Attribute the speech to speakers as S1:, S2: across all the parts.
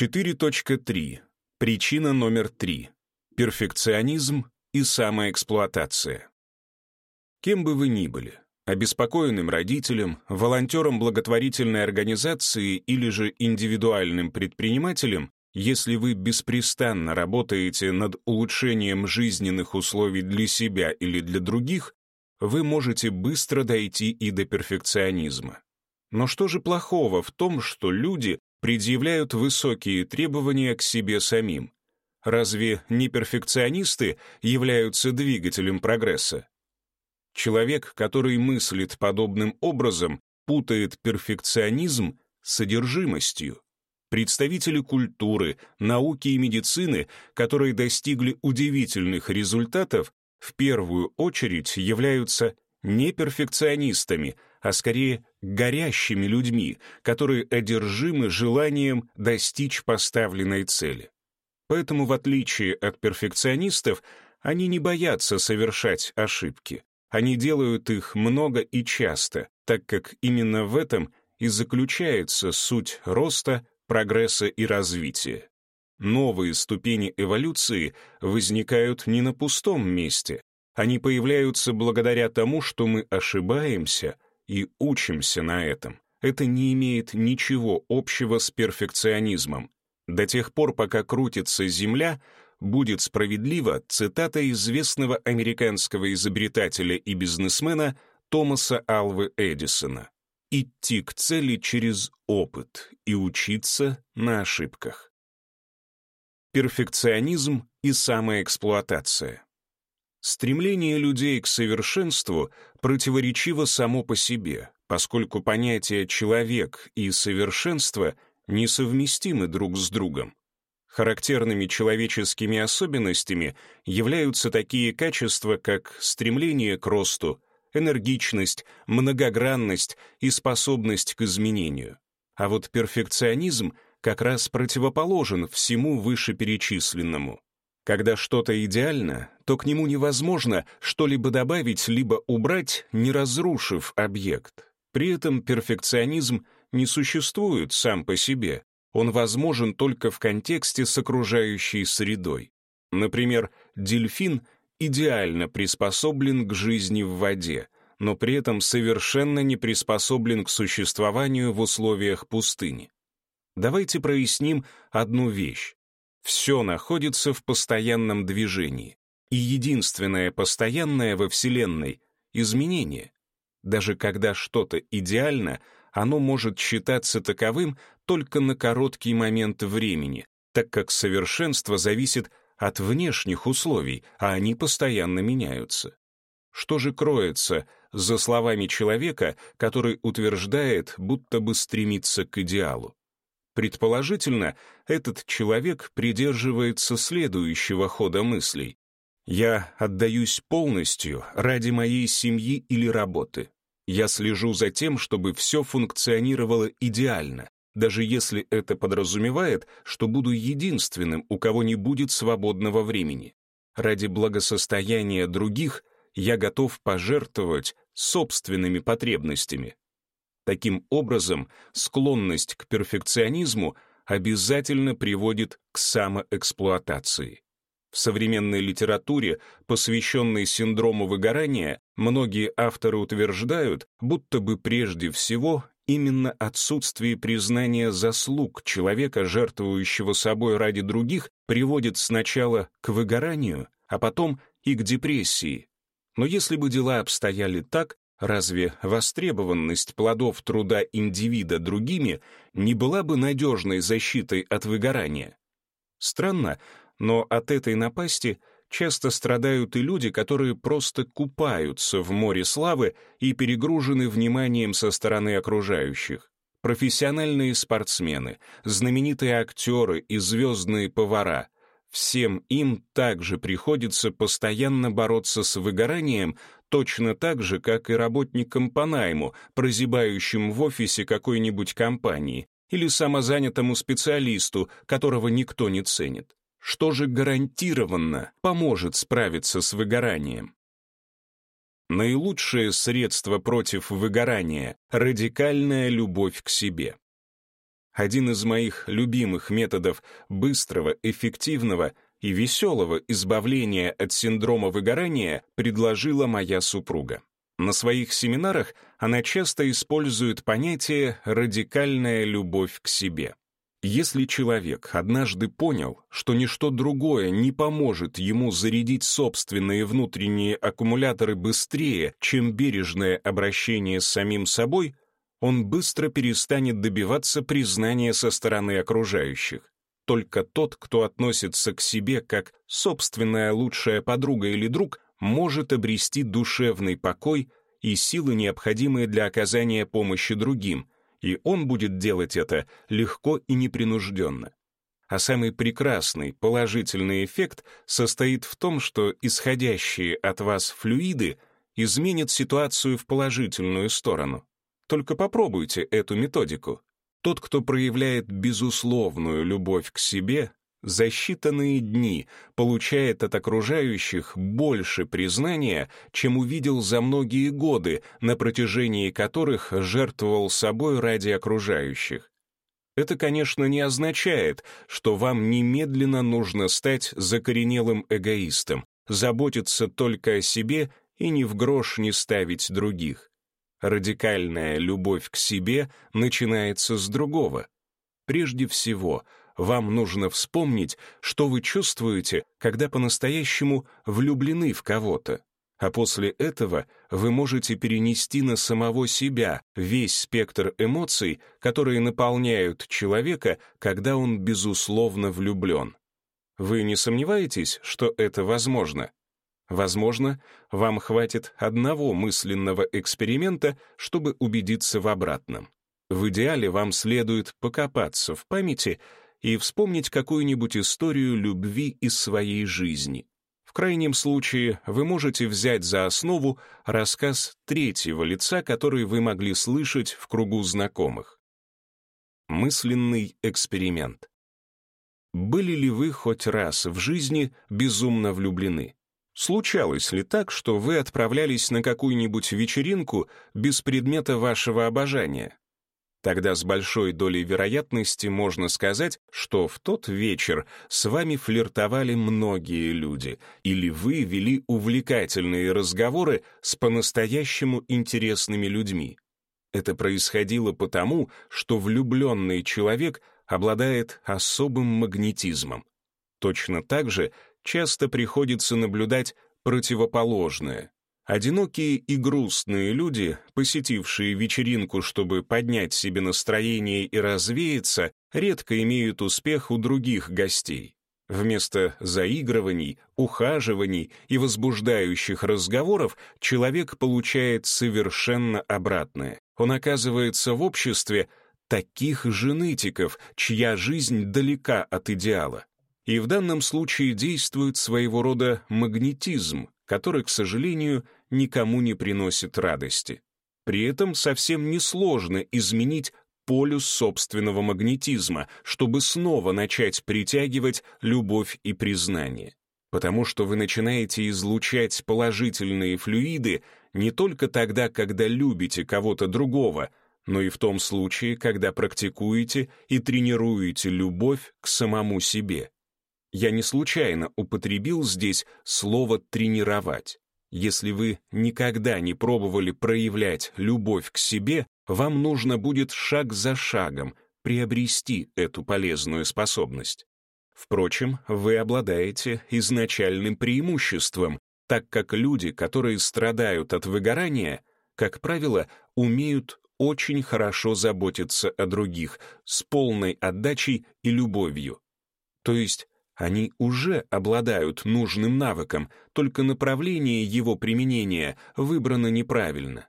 S1: 4.3. Причина номер три. Перфекционизм и самоэксплуатация. Кем бы вы ни были, обеспокоенным родителем, волонтером благотворительной организации или же индивидуальным предпринимателем, если вы беспрестанно работаете над улучшением жизненных условий для себя или для других, вы можете быстро дойти и до перфекционизма. Но что же плохого в том, что люди предъявляют высокие требования к себе самим? Разве не перфекционисты являются двигателем прогресса? Человек, который мыслит подобным образом, путает перфекционизм с содержимостью. Представители культуры, науки и медицины, которые достигли удивительных результатов, в первую очередь являются не перфекционистами, а скорее горящими людьми, которые одержимы желанием достичь поставленной цели. Поэтому, в отличие от перфекционистов, они не боятся совершать ошибки. Они делают их много и часто, так как именно в этом и заключается суть роста, прогресса и развития. Новые ступени эволюции возникают не на пустом месте. Они появляются благодаря тому, что мы ошибаемся и учимся на этом. Это не имеет ничего общего с перфекционизмом. До тех пор, пока крутится Земля, будет справедлива цитата известного американского изобретателя и бизнесмена Томаса Алвы Эдисона. «Идти к цели через опыт и учиться на ошибках». Перфекционизм и самоэксплуатация. Стремление людей к совершенству противоречиво само по себе, поскольку понятия «человек» и «совершенство» несовместимы друг с другом. Характерными человеческими особенностями являются такие качества, как стремление к росту, энергичность, многогранность и способность к изменению. А вот перфекционизм как раз противоположен всему вышеперечисленному. Когда что-то идеально, то к нему невозможно что-либо добавить либо убрать, не разрушив объект. При этом перфекционизм не существует сам по себе, он возможен только в контексте с окружающей средой. Например, дельфин идеально приспособлен к жизни в воде, но при этом совершенно не приспособлен к существованию в условиях пустыни. Давайте проясним одну вещь. Все находится в постоянном движении, и единственное постоянное во Вселенной — изменение. Даже когда что-то идеально — оно может считаться таковым только на короткий момент времени, так как совершенство зависит от внешних условий, а они постоянно меняются. Что же кроется за словами человека, который утверждает, будто бы стремится к идеалу? Предположительно, этот человек придерживается следующего хода мыслей. «Я отдаюсь полностью ради моей семьи или работы. Я слежу за тем, чтобы все функционировало идеально, даже если это подразумевает, что буду единственным, у кого не будет свободного времени. Ради благосостояния других я готов пожертвовать собственными потребностями. Таким образом, склонность к перфекционизму обязательно приводит к самоэксплуатации. В современной литературе, посвященной синдрому выгорания, многие авторы утверждают, будто бы прежде всего именно отсутствие признания заслуг человека, жертвующего собой ради других, приводит сначала к выгоранию, а потом и к депрессии. Но если бы дела обстояли так, разве востребованность плодов труда индивида другими не была бы надежной защитой от выгорания? Странно, но от этой напасти часто страдают и люди, которые просто купаются в море славы и перегружены вниманием со стороны окружающих. Профессиональные спортсмены, знаменитые актеры и звездные повара — Всем им также приходится постоянно бороться с выгоранием, точно так же, как и работникам по найму, прозябающим в офисе какой-нибудь компании, или самозанятому специалисту, которого никто не ценит. Что же гарантированно поможет справиться с выгоранием? Наилучшее средство против выгорания — радикальная любовь к себе. один из моих любимых методов быстрого, эффективного и веселого избавления от синдрома выгорания предложила моя супруга. На своих семинарах она часто использует понятие «радикальная любовь к себе». Если человек однажды понял, что ничто другое не поможет ему зарядить собственные внутренние аккумуляторы быстрее, чем бережное обращение с самим собой, он быстро перестанет добиваться признания со стороны окружающих. Только тот, кто относится к себе как собственная лучшая подруга или друг, может обрести душевный покой и силы, необходимые для оказания помощи другим, и он будет делать это легко и непринужденно. А самый прекрасный положительный эффект состоит в том, что исходящие от вас флюиды изменят ситуацию в положительную сторону. Только попробуйте эту методику. Тот, кто проявляет безусловную любовь к себе, за считанные дни получает от окружающих больше признания, чем увидел за многие годы, на протяжении которых жертвовал собой ради окружающих. Это, конечно, не означает, что вам немедленно нужно стать закоренелым эгоистом, заботиться только о себе и ни в грош не ставить других. Радикальная любовь к себе начинается с другого. Прежде всего, вам нужно вспомнить, что вы чувствуете, когда по-настоящему влюблены в кого-то. А после этого вы можете перенести на самого себя весь спектр эмоций, которые наполняют человека, когда он безусловно влюблен. Вы не сомневаетесь, что это возможно? Возможно, вам хватит одного мысленного эксперимента, чтобы убедиться в обратном. В идеале вам следует покопаться в памяти и вспомнить какую-нибудь историю любви из своей жизни. В крайнем случае вы можете взять за основу рассказ третьего лица, который вы могли слышать в кругу знакомых. Мысленный эксперимент. Были ли вы хоть раз в жизни безумно влюблены? Случалось ли так, что вы отправлялись на какую-нибудь вечеринку без предмета вашего обожания? Тогда с большой долей вероятности можно сказать, что в тот вечер с вами флиртовали многие люди, или вы вели увлекательные разговоры с по-настоящему интересными людьми. Это происходило потому, что влюбленный человек обладает особым магнетизмом. Точно так же часто приходится наблюдать противоположное. Одинокие и грустные люди, посетившие вечеринку, чтобы поднять себе настроение и развеяться, редко имеют успех у других гостей. Вместо заигрываний, ухаживаний и возбуждающих разговоров человек получает совершенно обратное. Он оказывается в обществе таких же нытиков, чья жизнь далека от идеала. И в данном случае действует своего рода магнетизм, который, к сожалению, никому не приносит радости. При этом совсем несложно изменить полюс собственного магнетизма, чтобы снова начать притягивать любовь и признание. Потому что вы начинаете излучать положительные флюиды не только тогда, когда любите кого-то другого, но и в том случае, когда практикуете и тренируете любовь к самому себе. Я не случайно употребил здесь слово «тренировать». Если вы никогда не пробовали проявлять любовь к себе, вам нужно будет шаг за шагом приобрести эту полезную способность. Впрочем, вы обладаете изначальным преимуществом, так как люди, которые страдают от выгорания, как правило, умеют очень хорошо заботиться о других с полной отдачей и любовью. То есть они уже обладают нужным навыком, только направление его применения выбрано неправильно.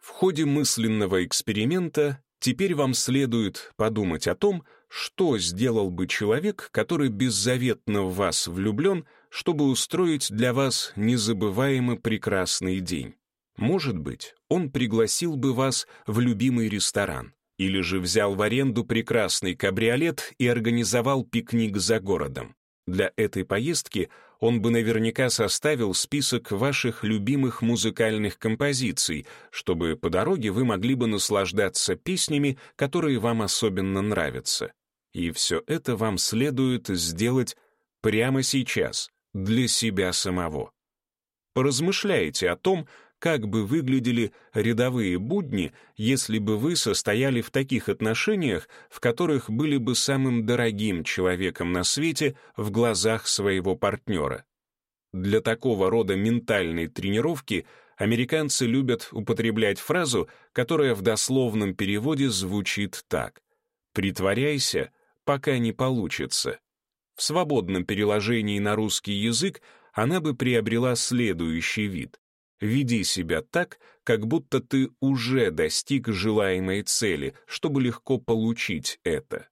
S1: В ходе мысленного эксперимента теперь вам следует подумать о том, что сделал бы человек, который беззаветно в вас влюблен, чтобы устроить для вас незабываемо прекрасный день. Может быть, он пригласил бы вас в любимый ресторан, или же взял в аренду прекрасный кабриолет и организовал пикник за городом. Для этой поездки он бы наверняка составил список ваших любимых музыкальных композиций, чтобы по дороге вы могли бы наслаждаться песнями, которые вам особенно нравятся. И все это вам следует сделать прямо сейчас, для себя самого. Поразмышляйте о том, как бы выглядели рядовые будни, если бы вы состояли в таких отношениях, в которых были бы самым дорогим человеком на свете в глазах своего партнера. Для такого рода ментальной тренировки американцы любят употреблять фразу, которая в дословном переводе звучит так «Притворяйся, пока не получится». В свободном переложении на русский язык она бы приобрела следующий вид. Веди себя так, как будто ты уже достиг желаемой цели, чтобы легко получить это.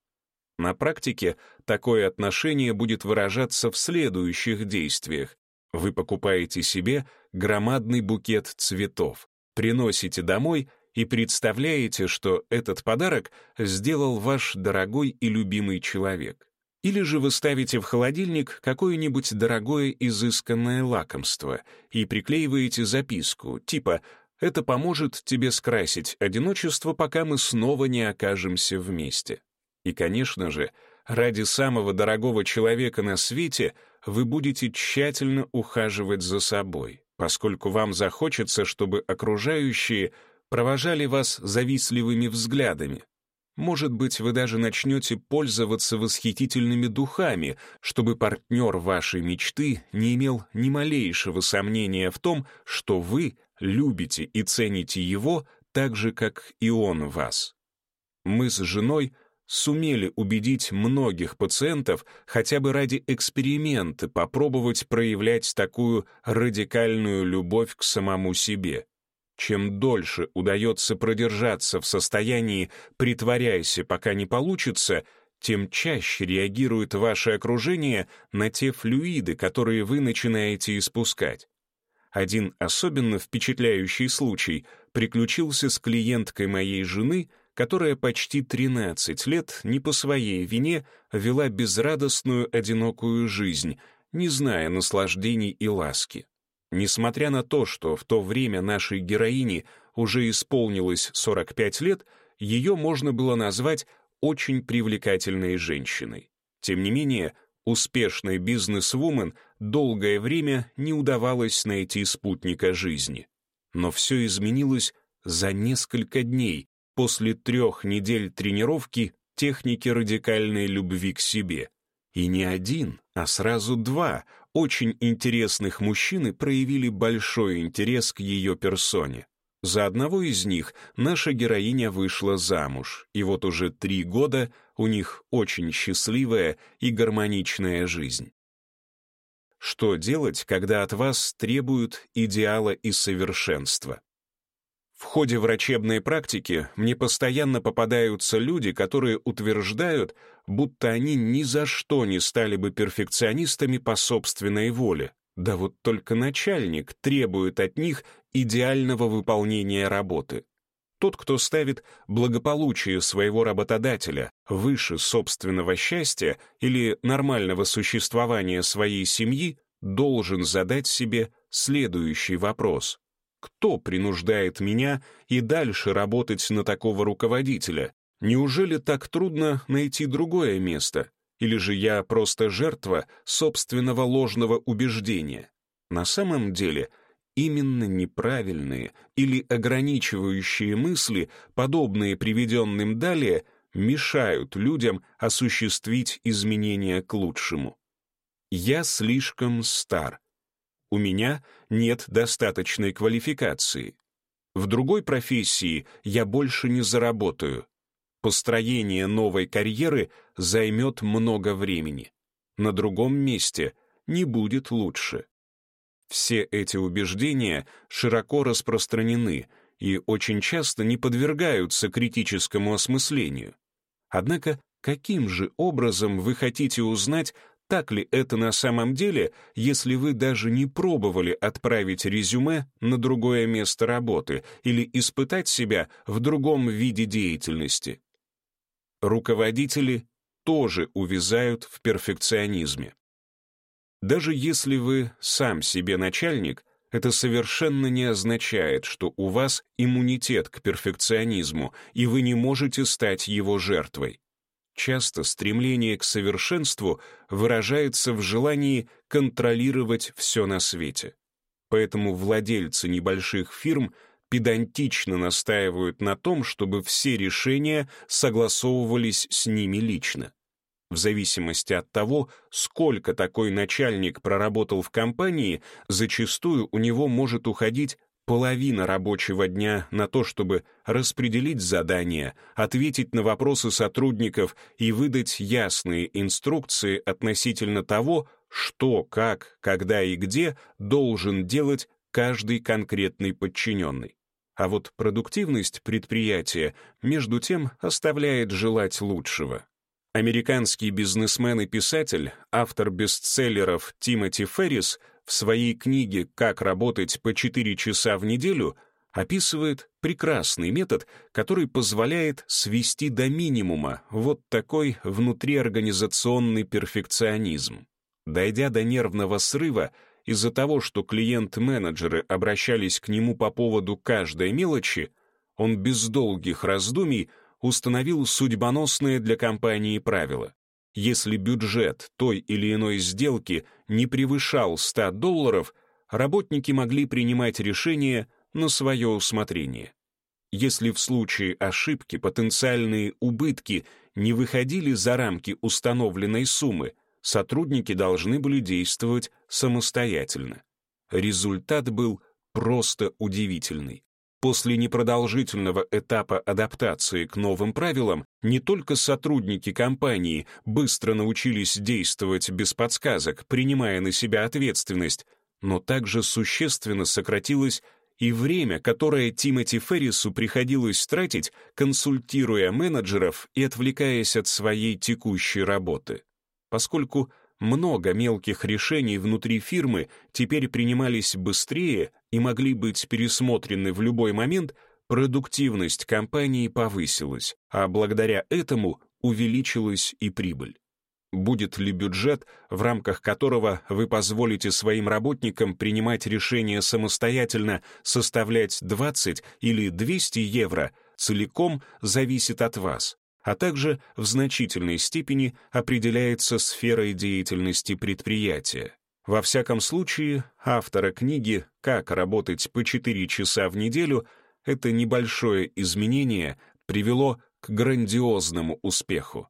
S1: На практике такое отношение будет выражаться в следующих действиях. Вы покупаете себе громадный букет цветов, приносите домой и представляете, что этот подарок сделал ваш дорогой и любимый человек. Или же вы ставите в холодильник какое-нибудь дорогое изысканное лакомство и приклеиваете записку, типа «Это поможет тебе скрасить одиночество, пока мы снова не окажемся вместе». И, конечно же, ради самого дорогого человека на свете вы будете тщательно ухаживать за собой, поскольку вам захочется, чтобы окружающие провожали вас завистливыми взглядами, может быть, вы даже начнете пользоваться восхитительными духами, чтобы партнер вашей мечты не имел ни малейшего сомнения в том, что вы любите и цените его так же, как и он вас. Мы с женой сумели убедить многих пациентов хотя бы ради эксперимента попробовать проявлять такую радикальную любовь к самому себе. Чем дольше удается продержаться в состоянии «притворяйся, пока не получится», тем чаще реагирует ваше окружение на те флюиды, которые вы начинаете испускать. Один особенно впечатляющий случай приключился с клиенткой моей жены, которая почти 13 лет не по своей вине вела безрадостную одинокую жизнь, не зная наслаждений и ласки. Несмотря на то, что в то время нашей героине уже исполнилось 45 лет, ее можно было назвать очень привлекательной женщиной. Тем не менее, успешной бизнес-вумен долгое время не удавалось найти спутника жизни. Но все изменилось за несколько дней после трех недель тренировки техники радикальной любви к себе. И не один, а сразу два очень интересных мужчины проявили большой интерес к ее персоне. За одного из них наша героиня вышла замуж, и вот уже три года у них очень счастливая и гармоничная жизнь. Что делать, когда от вас требуют идеала и совершенства? В ходе врачебной практики мне постоянно попадаются люди, которые утверждают, будто они ни за что не стали бы перфекционистами по собственной воле. Да вот только начальник требует от них идеального выполнения работы. Тот, кто ставит благополучие своего работодателя выше собственного счастья или нормального существования своей семьи, должен задать себе следующий вопрос. Кто принуждает меня и дальше работать на такого руководителя? Неужели так трудно найти другое место? Или же я просто жертва собственного ложного убеждения? На самом деле, именно неправильные или ограничивающие мысли, подобные приведенным далее, мешают людям осуществить изменения к лучшему. Я слишком стар. У меня нет достаточной квалификации. В другой профессии я больше не заработаю. Построение новой карьеры займет много времени. На другом месте не будет лучше. Все эти убеждения широко распространены и очень часто не подвергаются критическому осмыслению. Однако каким же образом вы хотите узнать, так ли это на самом деле, если вы даже не пробовали отправить резюме на другое место работы или испытать себя в другом виде деятельности? Руководители тоже увязают в перфекционизме. Даже если вы сам себе начальник, это совершенно не означает, что у вас иммунитет к перфекционизму, и вы не можете стать его жертвой. Часто стремление к совершенству выражается в желании контролировать все на свете. Поэтому владельцы небольших фирм педантично настаивают на том, чтобы все решения согласовывались с ними лично. В зависимости от того, сколько такой начальник проработал в компании, зачастую у него может уходить половина рабочего дня на то, чтобы распределить задания, ответить на вопросы сотрудников и выдать ясные инструкции относительно того, что, как, когда и где должен делать каждый конкретный подчиненный. А вот продуктивность предприятия, между тем, оставляет желать лучшего. Американский бизнесмен и писатель, автор бестселлеров Тимоти Феррис в своей книге «Как работать по 4 часа в неделю» описывает прекрасный метод, который позволяет свести до минимума вот такой внутриорганизационный перфекционизм. Дойдя до нервного срыва из-за того, что клиент-менеджеры обращались к нему по поводу каждой мелочи, он без долгих раздумий установил судьбоносное для компании правило. Если бюджет той или иной сделки не превышал 100 долларов, работники могли принимать решения на свое усмотрение. Если в случае ошибки потенциальные убытки не выходили за рамки установленной суммы, сотрудники должны были действовать самостоятельно. Результат был просто удивительный. После непродолжительного этапа адаптации к новым правилам не только сотрудники компании быстро научились действовать без подсказок, принимая на себя ответственность, но также существенно сократилось и время, которое Тимоти Феррису приходилось тратить, консультируя менеджеров и отвлекаясь от своей текущей работы. Поскольку много мелких решений внутри фирмы теперь принимались быстрее и могли быть пересмотрены в любой момент, продуктивность компании повысилась, а благодаря этому увеличилась и прибыль. Будет ли бюджет, в рамках которого вы позволите своим работникам принимать решения самостоятельно, составлять 20 или 200 евро, целиком зависит от вас а также в значительной степени определяется сферой деятельности предприятия. Во всяком случае, автора книги «Как работать по 4 часа в неделю» это небольшое изменение привело к грандиозному успеху.